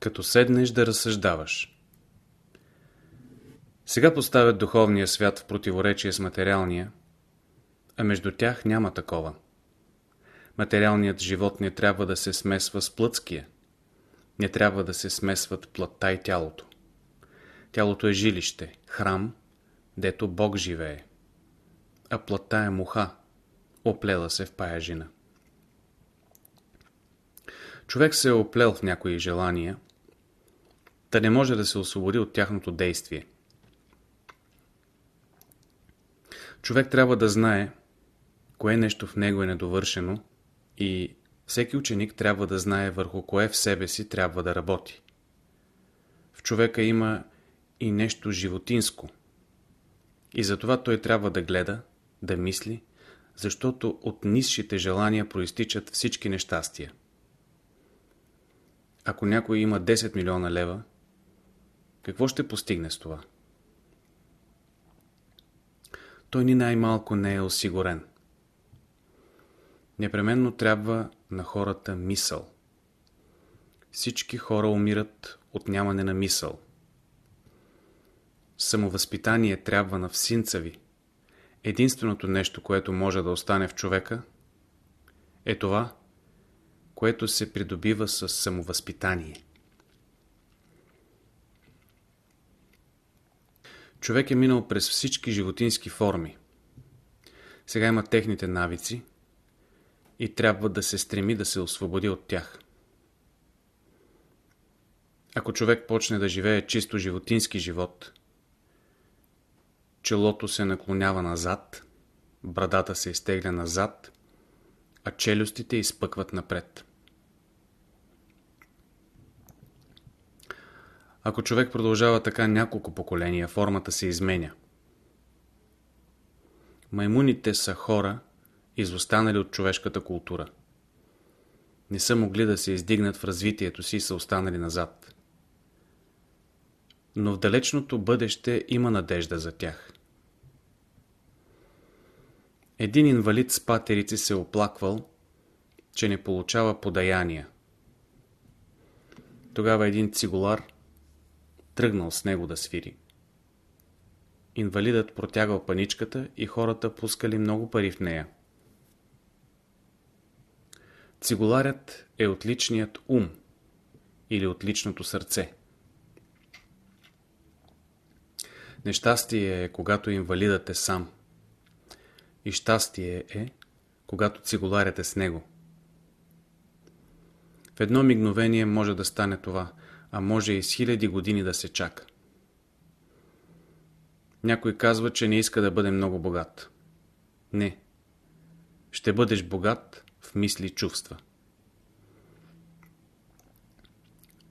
Като седнеш да разсъждаваш. Сега поставят духовния свят в противоречие с материалния, а между тях няма такова. Материалният живот не трябва да се смесва с плътския. Не трябва да се смесват плътта и тялото. Тялото е жилище, храм, дето Бог живее. А плътта е муха, оплела се в паяжина. Човек се е оплел в някои желания, да не може да се освободи от тяхното действие. Човек трябва да знае, кое нещо в него е недовършено и всеки ученик трябва да знае върху кое в себе си трябва да работи. В човека има и нещо животинско. И затова той трябва да гледа, да мисли, защото от низшите желания проистичат всички нещастия. Ако някой има 10 милиона лева, какво ще постигне с това? Той ни най-малко не е осигурен. Непременно трябва на хората мисъл. Всички хора умират от нямане на мисъл. Самовъзпитание трябва на всинца ви. Единственото нещо, което може да остане в човека, е това, което се придобива с самовъзпитание. Човек е минал през всички животински форми. Сега има техните навици и трябва да се стреми да се освободи от тях. Ако човек почне да живее чисто животински живот, челото се наклонява назад, брадата се изтегля назад, а челюстите изпъкват напред. Ако човек продължава така няколко поколения, формата се изменя. Маймуните са хора, изостанали от човешката култура. Не са могли да се издигнат в развитието си и са останали назад. Но в далечното бъдеще има надежда за тях. Един инвалид с патерици се оплаквал, че не получава подаяния. Тогава един цигулар тръгнал с него да свири. Инвалидът протягал паничката и хората пускали много пари в нея. Цигуларят е отличният ум или отличното сърце. Нещастие е, когато инвалидът е сам. И щастие е, когато цигуларят е с него. В едно мигновение може да стане това, а може и с хиляди години да се чака. Някой казва, че не иска да бъде много богат. Не. Ще бъдеш богат в мисли и чувства.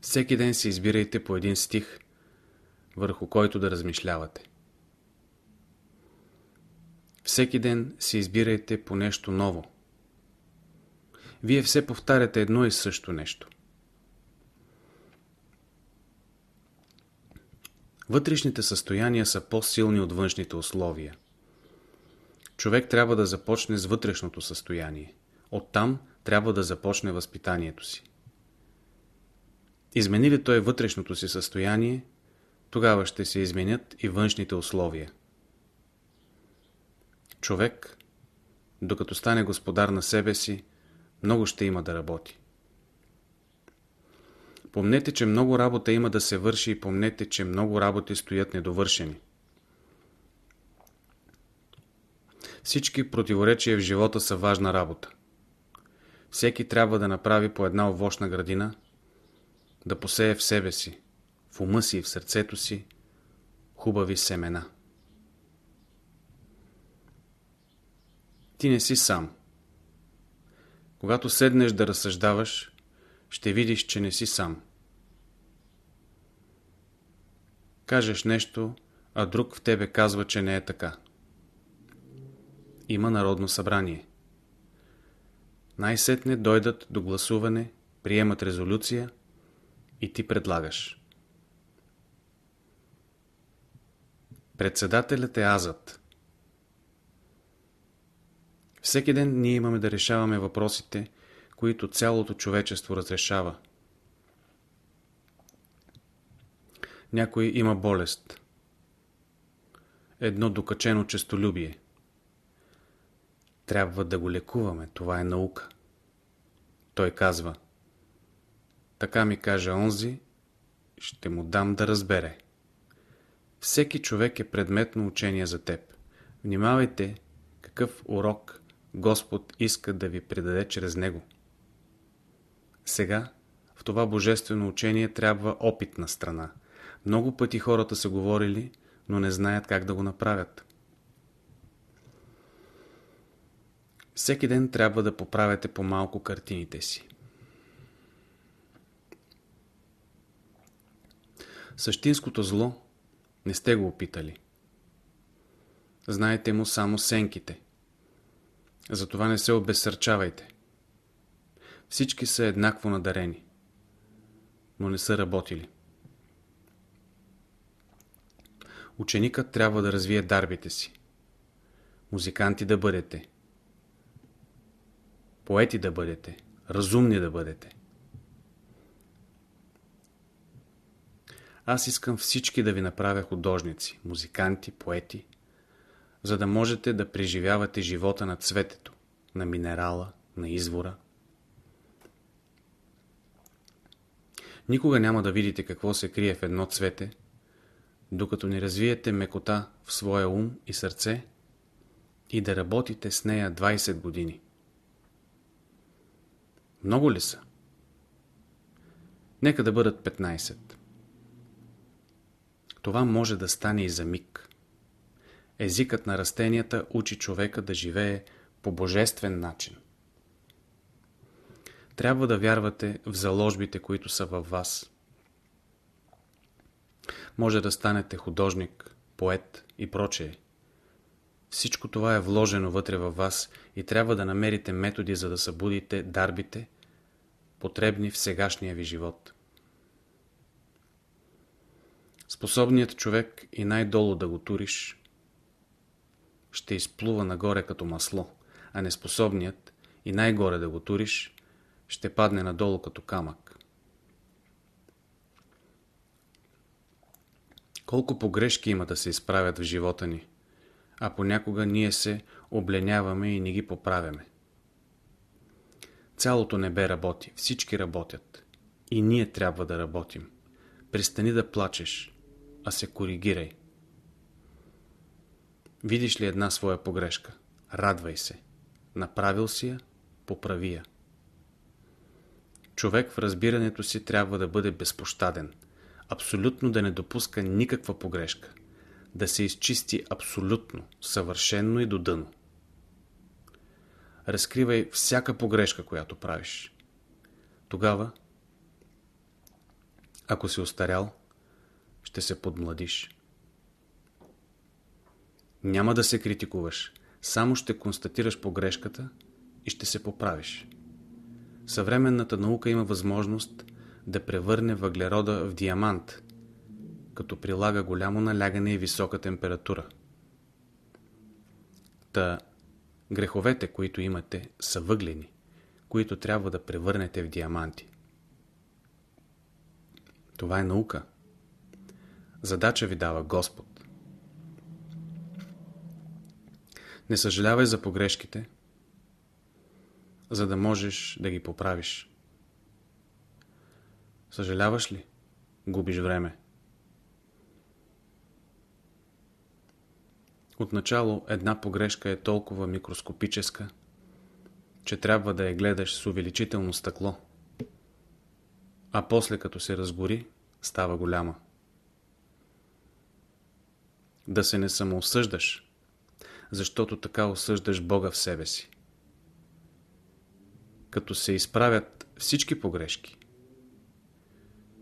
Всеки ден си избирайте по един стих, върху който да размишлявате. Всеки ден си избирайте по нещо ново. Вие все повтаряте едно и също нещо. Вътрешните състояния са по-силни от външните условия. Човек трябва да започне с вътрешното състояние. Оттам трябва да започне възпитанието си. Измени ли той вътрешното си състояние, тогава ще се изменят и външните условия. Човек, докато стане господар на себе си, много ще има да работи. Помнете, че много работа има да се върши и помнете, че много работи стоят недовършени. Всички противоречия в живота са важна работа. Всеки трябва да направи по една овощна градина, да посее в себе си, в ума си и в сърцето си хубави семена. Ти не си сам. Когато седнеш да разсъждаваш, ще видиш, че не си сам. Кажеш нещо, а друг в тебе казва, че не е така. Има народно събрание. Най-сетне дойдат до гласуване, приемат резолюция и ти предлагаш. Председателят е азът. Всеки ден ние имаме да решаваме въпросите, които цялото човечество разрешава. Някой има болест. Едно докачено честолюбие. Трябва да го лекуваме. Това е наука. Той казва Така ми каже онзи, ще му дам да разбере. Всеки човек е предметно учение за теб. Внимавайте какъв урок Господ иска да ви предаде чрез него. Сега, в това божествено учение трябва опитна страна. Много пъти хората са говорили, но не знаят как да го направят. Всеки ден трябва да поправяте по-малко картините си. Същинското зло не сте го опитали. Знаете му само сенките. Затова не се обезсърчавайте. Всички са еднакво надарени, но не са работили. Ученикът трябва да развие дарбите си. Музиканти да бъдете. Поети да бъдете. Разумни да бъдете. Аз искам всички да ви направя художници, музиканти, поети, за да можете да преживявате живота на цветето, на минерала, на извора. Никога няма да видите какво се крие в едно цвете, докато не развиете мекота в своя ум и сърце и да работите с нея 20 години. Много ли са? Нека да бъдат 15. Това може да стане и за миг. Езикът на растенията учи човека да живее по божествен начин. Трябва да вярвате в заложбите, които са във вас. Може да станете художник, поет и прочее. Всичко това е вложено вътре във вас и трябва да намерите методи, за да събудите дарбите, потребни в сегашния ви живот. Способният човек и най-долу да го туриш, ще изплува нагоре като масло, а неспособният и най-горе да го туриш, ще падне надолу като камък. Колко погрешки има да се изправят в живота ни, а понякога ние се обленяваме и не ги поправяме. Цялото небе работи, всички работят. И ние трябва да работим. Престани да плачеш, а се коригирай. Видиш ли една своя погрешка? Радвай се. Направил си я, поправи я. Човек в разбирането си трябва да бъде безпощаден. Абсолютно да не допуска никаква погрешка. Да се изчисти абсолютно, съвършенно и до дъно. Разкривай всяка погрешка, която правиш. Тогава, ако си остарял, ще се подмладиш. Няма да се критикуваш, само ще констатираш погрешката и ще се поправиш. Съвременната наука има възможност да превърне въглерода в диамант, като прилага голямо налягане и висока температура. Та греховете, които имате, са въглени, които трябва да превърнете в диаманти. Това е наука. Задача ви дава Господ. Не съжалявай за погрешките, за да можеш да ги поправиш. Съжаляваш ли? Губиш време. Отначало една погрешка е толкова микроскопическа, че трябва да я гледаш с увеличително стъкло, а после като се разгори, става голяма. Да се не самоосъждаш – защото така осъждаш Бога в себе си. Като се изправят всички погрешки,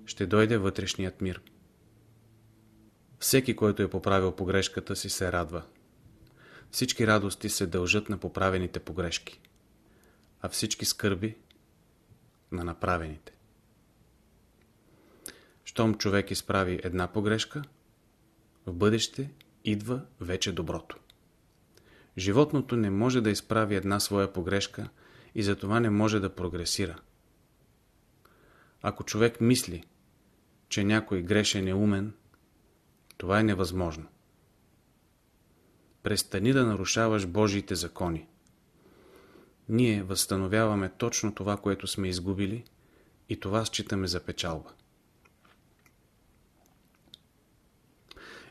ще дойде вътрешният мир. Всеки, който е поправил погрешката си, се радва. Всички радости се дължат на поправените погрешки, а всички скърби на направените. Щом човек изправи една погрешка, в бъдеще идва вече доброто. Животното не може да изправи една своя погрешка и затова не може да прогресира. Ако човек мисли, че някой грешен е умен, Това е невъзможно. Престани да нарушаваш Божиите закони. Ние възстановяваме точно това, което сме изгубили и това считаме за печалба.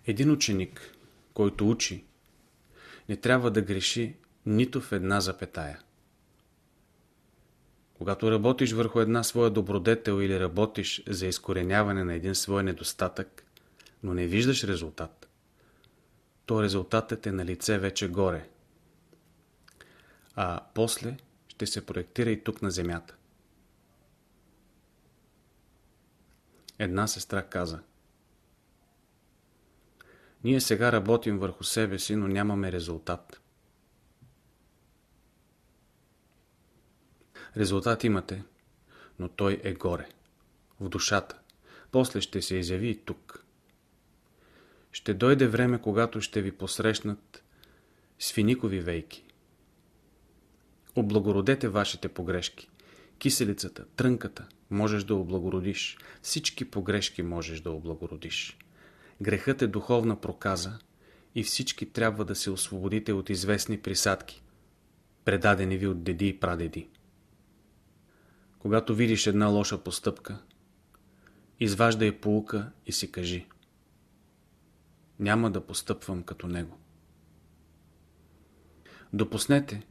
Един ученик, който учи, не трябва да греши нито в една запетая. Когато работиш върху една своя добродетел или работиш за изкореняване на един свой недостатък, но не виждаш резултат, то резултатът е на лице вече горе. А после ще се проектира и тук на земята. Една сестра каза Ние сега работим върху себе си, но нямаме резултат. Резултат имате, но той е горе, в душата. После ще се изяви и тук. Ще дойде време, когато ще ви посрещнат свиникови вейки. Облагородете вашите погрешки. Киселицата, трънката можеш да облагородиш. Всички погрешки можеш да облагородиш. Грехът е духовна проказа и всички трябва да се освободите от известни присадки, предадени ви от деди и прадеди. Когато видиш една лоша постъпка, изваждай полука и си кажи Няма да постъпвам като него. Допуснете,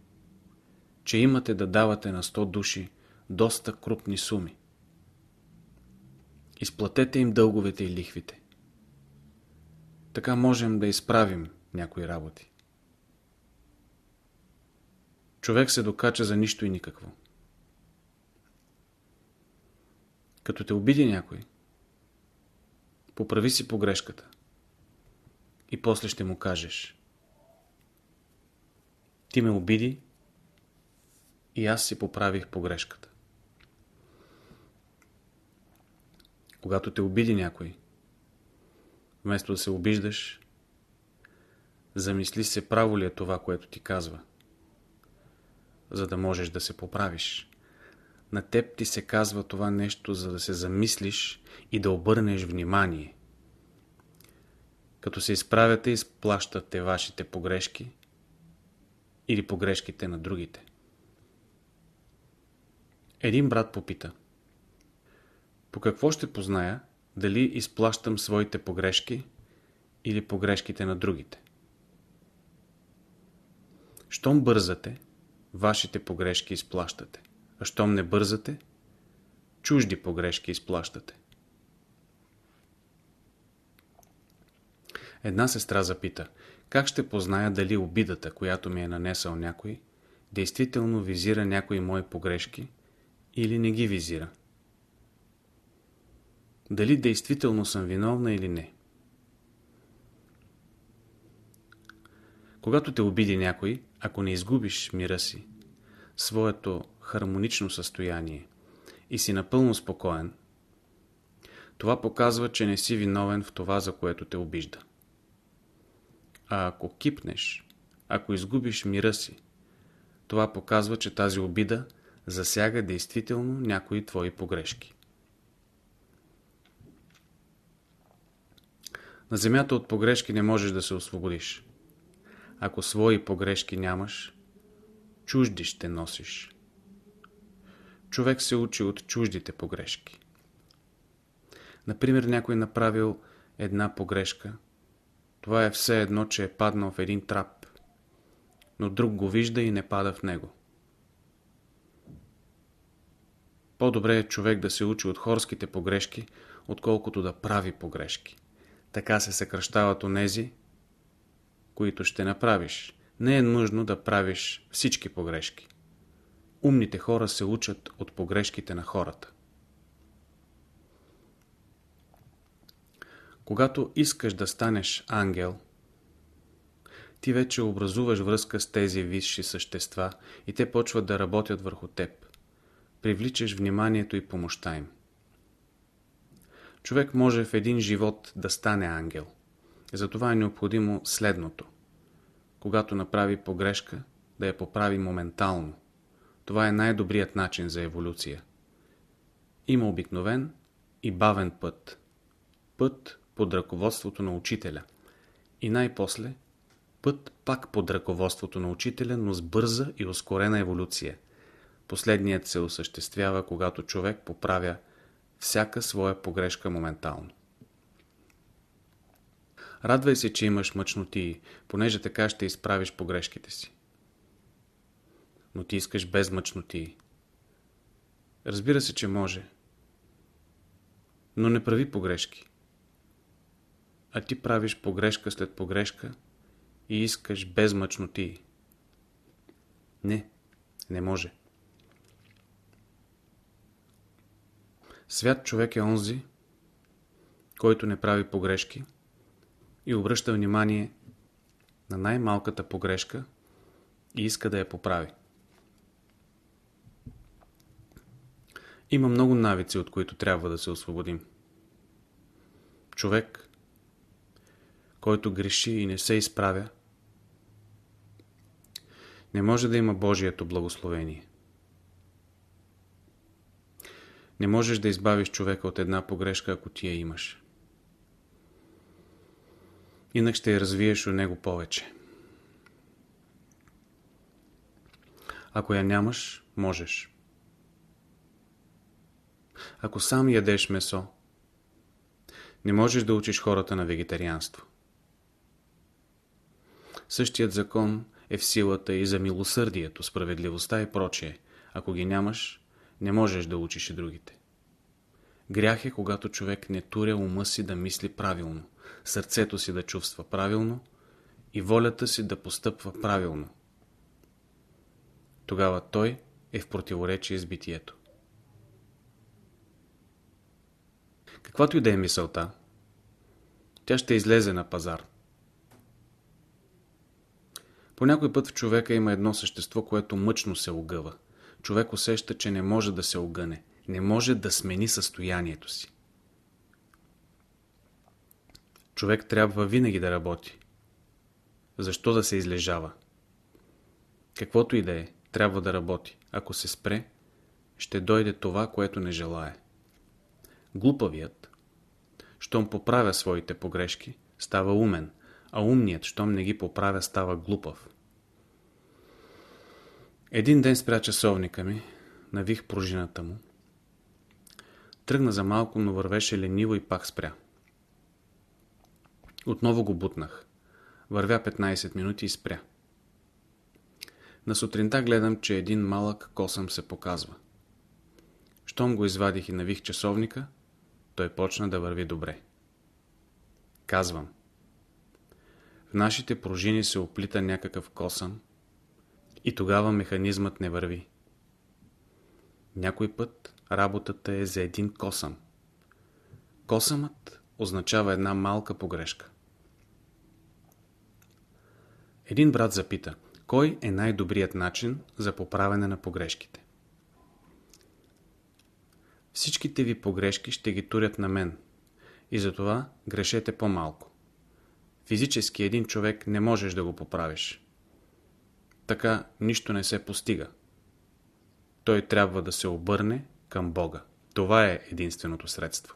че имате да давате на 100 души доста крупни суми. Изплатете им дълговете и лихвите. Така можем да изправим някои работи. Човек се докача за нищо и никакво. Като те обиди някой, поправи си погрешката и после ще му кажеш Ти ме обиди и аз си поправих погрешката. Когато те обиди някой, вместо да се обиждаш, замисли се право ли е това, което ти казва, за да можеш да се поправиш. На теб ти се казва това нещо, за да се замислиш и да обърнеш внимание. Като се изправяте, изплащате вашите погрешки или погрешките на другите. Един брат попита. По какво ще позная дали изплащам своите погрешки или погрешките на другите? Щом бързате, вашите погрешки изплащате а щом не бързате, чужди погрешки изплащате. Една сестра запита, как ще позная дали обидата, която ми е нанесъл някой, действително визира някои мои погрешки или не ги визира. Дали действително съм виновна или не. Когато те обиди някой, ако не изгубиш мира си, своето хармонично състояние и си напълно спокоен, това показва, че не си виновен в това, за което те обижда. А ако кипнеш, ако изгубиш мира си, това показва, че тази обида засяга действително някои твои погрешки. На земята от погрешки не можеш да се освободиш. Ако свои погрешки нямаш, чужди ще носиш. Човек се учи от чуждите погрешки. Например, някой направил една погрешка. Това е все едно, че е паднал в един трап, но друг го вижда и не пада в него. По-добре е човек да се учи от хорските погрешки, отколкото да прави погрешки. Така се съкръщават онези, които ще направиш, не е нужно да правиш всички погрешки. Умните хора се учат от погрешките на хората. Когато искаш да станеш ангел, ти вече образуваш връзка с тези висши същества и те почват да работят върху теб. Привличаш вниманието и помощта им. Човек може в един живот да стане ангел. Затова е необходимо следното когато направи погрешка, да я поправи моментално. Това е най-добрият начин за еволюция. Има обикновен и бавен път. Път, под ръководството на учителя и най-после път пак под ръководството на учителя, но с бърза и ускорена еволюция. Последният се осъществява, когато човек поправя всяка своя погрешка моментално. Радвай се, че имаш мъчноти, понеже така ще изправиш погрешките си. Но ти искаш без мъчноти. Разбира се, че може. Но не прави погрешки. А ти правиш погрешка след погрешка и искаш без мъчноти. Не, не може. Свят човек е онзи, който не прави погрешки и обръща внимание на най-малката погрешка и иска да я поправи. Има много навици, от които трябва да се освободим. Човек, който греши и не се изправя, не може да има Божието благословение. Не можеш да избавиш човека от една погрешка, ако ти я имаш. Инак ще я развиеш от него повече. Ако я нямаш, можеш. Ако сам ядеш месо, не можеш да учиш хората на вегетарианство. Същият закон е в силата и за милосърдието, справедливостта и прочее. Ако ги нямаш, не можеш да учиш и другите. Грях е, когато човек не туря ума си да мисли правилно, сърцето си да чувства правилно и волята си да постъпва правилно. Тогава той е в противоречие с битието. Каквато и да е мисълта, тя ще излезе на пазар. По някой път в човека има едно същество, което мъчно се огъва. Човек усеща, че не може да се огъне, не може да смени състоянието си. Човек трябва винаги да работи. Защо да се излежава? Каквото и да е, трябва да работи. Ако се спре, ще дойде това, което не желая. Глупавият, щом поправя своите погрешки, става умен, а умният, щом не ги поправя, става глупав. Един ден спря часовника ми, навих пружината му. Тръгна за малко, но вървеше лениво и пак спря. Отново го бутнах. Вървя 15 минути и спря. На сутринта гледам, че един малък косъм се показва. Щом го извадих и навих часовника, той почна да върви добре. Казвам. В нашите пружини се оплита някакъв косъм и тогава механизмът не върви. Някой път работата е за един косъм. Косъмът означава една малка погрешка. Един брат запита, кой е най-добрият начин за поправяне на погрешките? Всичките ви погрешки ще ги турят на мен и затова грешете по-малко. Физически един човек не можеш да го поправиш. Така нищо не се постига. Той трябва да се обърне към Бога. Това е единственото средство.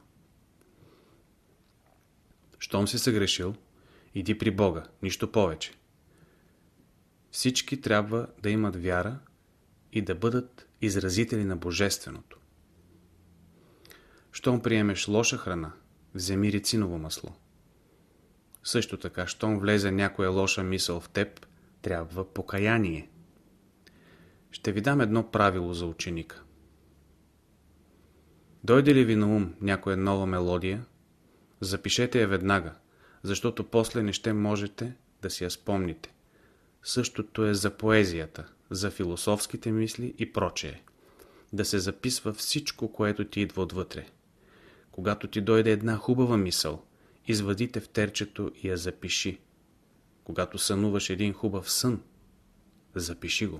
Щом си съгрешил, иди при Бога, нищо повече. Всички трябва да имат вяра и да бъдат изразители на Божественото. Щом приемеш лоша храна, вземи рециново масло. Също така, щом влезе някоя лоша мисъл в теб, трябва покаяние. Ще ви дам едно правило за ученика. Дойде ли ви на ум някоя нова мелодия, запишете я веднага, защото после не ще можете да си я спомните. Същото е за поезията, за философските мисли и прочее. Да се записва всичко, което ти идва отвътре. Когато ти дойде една хубава мисъл, извадите в терчето и я запиши. Когато сънуваш един хубав сън, запиши го.